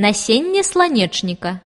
Насенне сланечніка